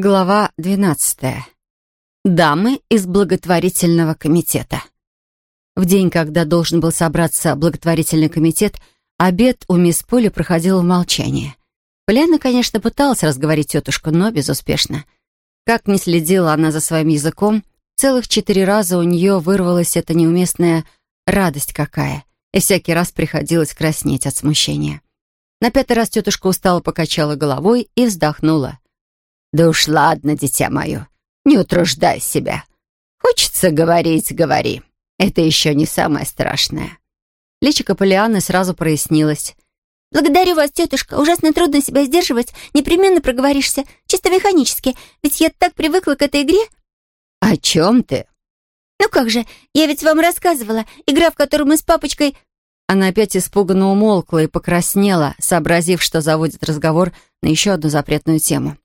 Глава 12. Дамы из благотворительного комитета. В день, когда должен был собраться благотворительный комитет, обед у мисс Поли проходил в молчании. Поляна, конечно, пыталась разговорить тетушку, но безуспешно. Как не следила она за своим языком, целых четыре раза у нее вырвалась эта неуместная радость какая, и всякий раз приходилось краснеть от смущения. На пятый раз тетушка устало покачала головой и вздохнула. «Да уж ладно, дитя мое, не утруждай себя. Хочется говорить — говори. Это еще не самое страшное». Личико Полианы сразу прояснилось. «Благодарю вас, тетушка. Ужасно трудно себя сдерживать. Непременно проговоришься. Чисто механически. Ведь я так привыкла к этой игре». «О чем ты?» «Ну как же, я ведь вам рассказывала. Игра, в которой мы с папочкой...» Она опять испуганно умолкла и покраснела, сообразив, что заводит разговор на еще одну запретную тему.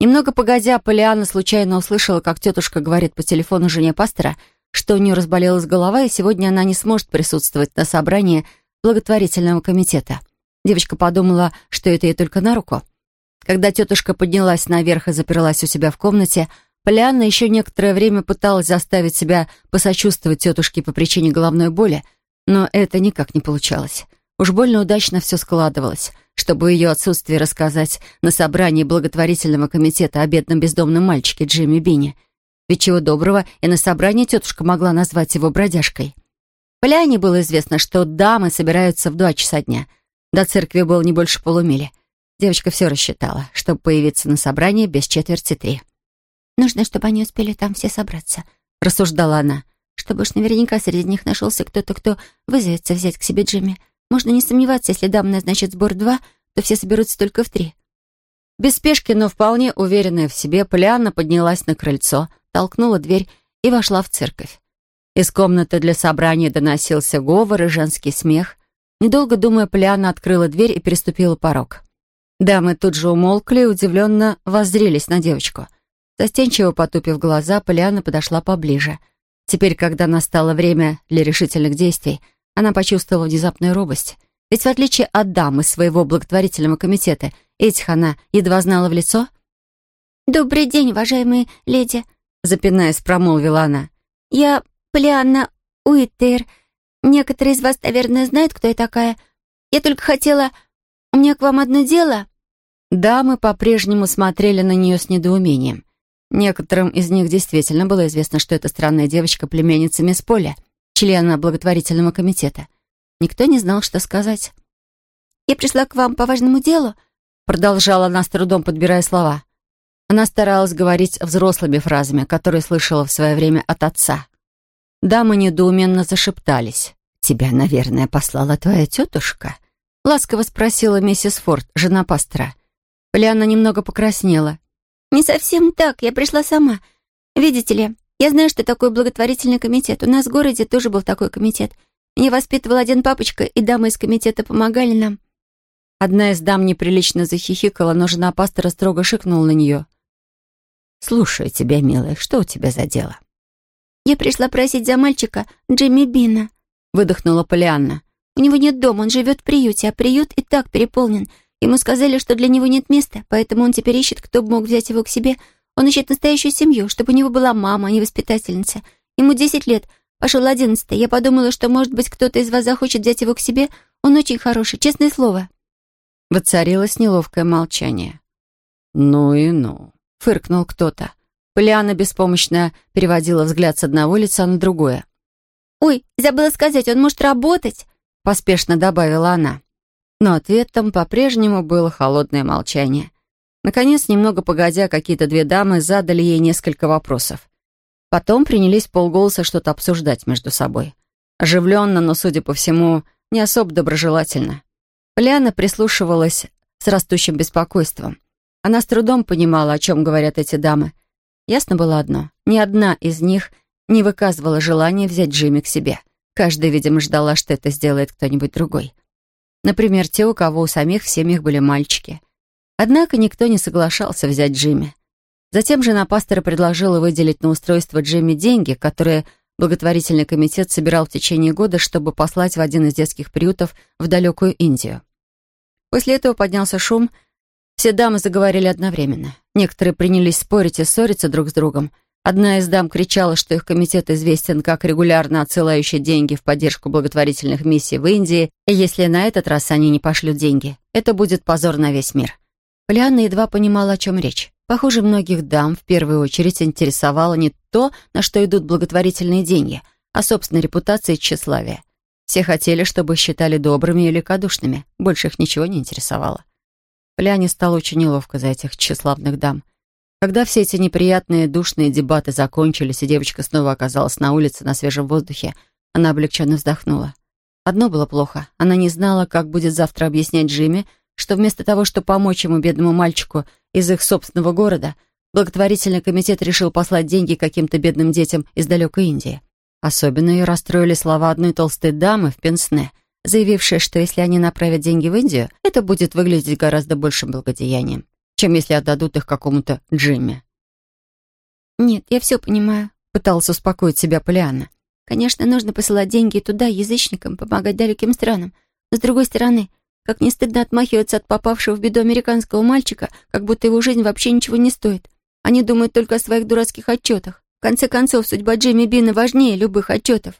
Немного погодя, Полиана случайно услышала, как тетушка говорит по телефону жене пастора, что у нее разболелась голова, и сегодня она не сможет присутствовать на собрании благотворительного комитета. Девочка подумала, что это ей только на руку. Когда тетушка поднялась наверх и заперлась у себя в комнате, Полианна еще некоторое время пыталась заставить себя посочувствовать тетушке по причине головной боли, но это никак не получалось. Уж больно удачно все складывалось — чтобы ее отсутствие рассказать на собрании благотворительного комитета о бедном бездомном мальчике Джимми Бини. Ведь чего доброго, и на собрании тетушка могла назвать его бродяжкой. Поляне было известно, что дамы собираются в два часа дня. До церкви было не больше полумили. Девочка все рассчитала, чтобы появиться на собрании без четверти три. «Нужно, чтобы они успели там все собраться», — рассуждала она. «Чтобы уж наверняка среди них нашелся кто-то, кто вызовется взять к себе Джимми. Можно не сомневаться, если дам назначит сбор два, то все соберутся только в три. Без спешки, но вполне уверенная в себе, Полианна поднялась на крыльцо, толкнула дверь и вошла в церковь. Из комнаты для собрания доносился говор и женский смех. Недолго думая, Полианна открыла дверь и переступила порог. Дамы тут же умолкли и удивленно воззрелись на девочку. Застенчиво потупив глаза, Полианна подошла поближе. Теперь, когда настало время для решительных действий, она почувствовала внезапную робость. Ведь в отличие от дамы своего благотворительного комитета, этих она едва знала в лицо. «Добрый день, уважаемые леди», — запинаясь, промолвила она. «Я Полианна Уиттер. Некоторые из вас, наверное, знают, кто я такая. Я только хотела... У меня к вам одно дело». Дамы по-прежнему смотрели на нее с недоумением. Некоторым из них действительно было известно, что эта странная девочка — племянница мисс Поля — члена благотворительного комитета. Никто не знал, что сказать. «Я пришла к вам по важному делу», продолжала она с трудом, подбирая слова. Она старалась говорить взрослыми фразами, которые слышала в свое время от отца. Дамы недоуменно зашептались. «Тебя, наверное, послала твоя тетушка?» Ласково спросила миссис Форд, жена пастора. Полианна немного покраснела. «Не совсем так, я пришла сама. Видите ли, я знаю, что такое благотворительный комитет. У нас в городе тоже был такой комитет. Меня воспитывал один папочка, и дамы из комитета помогали нам». Одна из дам неприлично захихикала, но жена пастора строго шикнула на нее. «Слушаю тебя, милая, что у тебя за дело?» «Я пришла просить за мальчика Джимми Бина», — выдохнула Полианна. «У него нет дома, он живет в приюте, а приют и так переполнен. Ему сказали, что для него нет места, поэтому он теперь ищет, кто бы мог взять его к себе, он ищет настоящую семью, чтобы у него была мама, а не воспитательница. Ему десять лет, пошел одиннадцатый. Я подумала, что, может быть, кто-то из вас захочет взять его к себе. Он очень хороший, честное слово». Воцарилось неловкое молчание. «Ну и ну», — фыркнул кто-то. Полиана беспомощно переводила взгляд с одного лица на другое. «Ой, забыла сказать, он может работать», — поспешно добавила она. Но ответом по-прежнему было холодное молчание. Наконец, немного погодя, какие-то две дамы задали ей несколько вопросов. Потом принялись полголоса что-то обсуждать между собой. Оживленно, но, судя по всему, не особо доброжелательно. Полиана прислушивалась с растущим беспокойством. Она с трудом понимала, о чем говорят эти дамы. Ясно было одно. Ни одна из них не выказывала желания взять Джимми к себе. Каждая, видимо, ждала, что это сделает кто-нибудь другой. Например, те, у кого у самих в семьях были мальчики. Однако никто не соглашался взять Джимми. Затем жена пастора предложила выделить на устройство Джимми деньги, которые благотворительный комитет собирал в течение года, чтобы послать в один из детских приютов в далекую Индию. После этого поднялся шум, все дамы заговорили одновременно. Некоторые принялись спорить и ссориться друг с другом. Одна из дам кричала, что их комитет известен как регулярно отсылающий деньги в поддержку благотворительных миссий в Индии, и если на этот раз они не пошлют деньги, это будет позор на весь мир. Полианна едва понимала, о чем речь. Похоже, многих дам в первую очередь интересовало не то, на что идут благотворительные деньги, а собственная репутация и тщеславие. Все хотели, чтобы считали добрыми и великодушными. Больше их ничего не интересовало. Поляне стало очень неловко за этих тщеславных дам. Когда все эти неприятные душные дебаты закончились, и девочка снова оказалась на улице на свежем воздухе, она облегченно вздохнула. Одно было плохо. Она не знала, как будет завтра объяснять Джимми, что вместо того, чтобы помочь ему, бедному мальчику, из их собственного города, благотворительный комитет решил послать деньги каким-то бедным детям из далекой Индии. Особенно ее расстроили слова одной толстой дамы в Пенсне, заявившей, что если они направят деньги в Индию, это будет выглядеть гораздо большим благодеянием, чем если отдадут их какому-то Джимми. «Нет, я все понимаю», — пыталась успокоить себя Полианна. «Конечно, нужно посылать деньги туда, язычникам, помогать далеким странам. Но, с другой стороны, как не стыдно отмахиваться от попавшего в беду американского мальчика, как будто его жизнь вообще ничего не стоит. Они думают только о своих дурацких отчетах. В конце концов, судьба Джимми Бина важнее любых отчетов.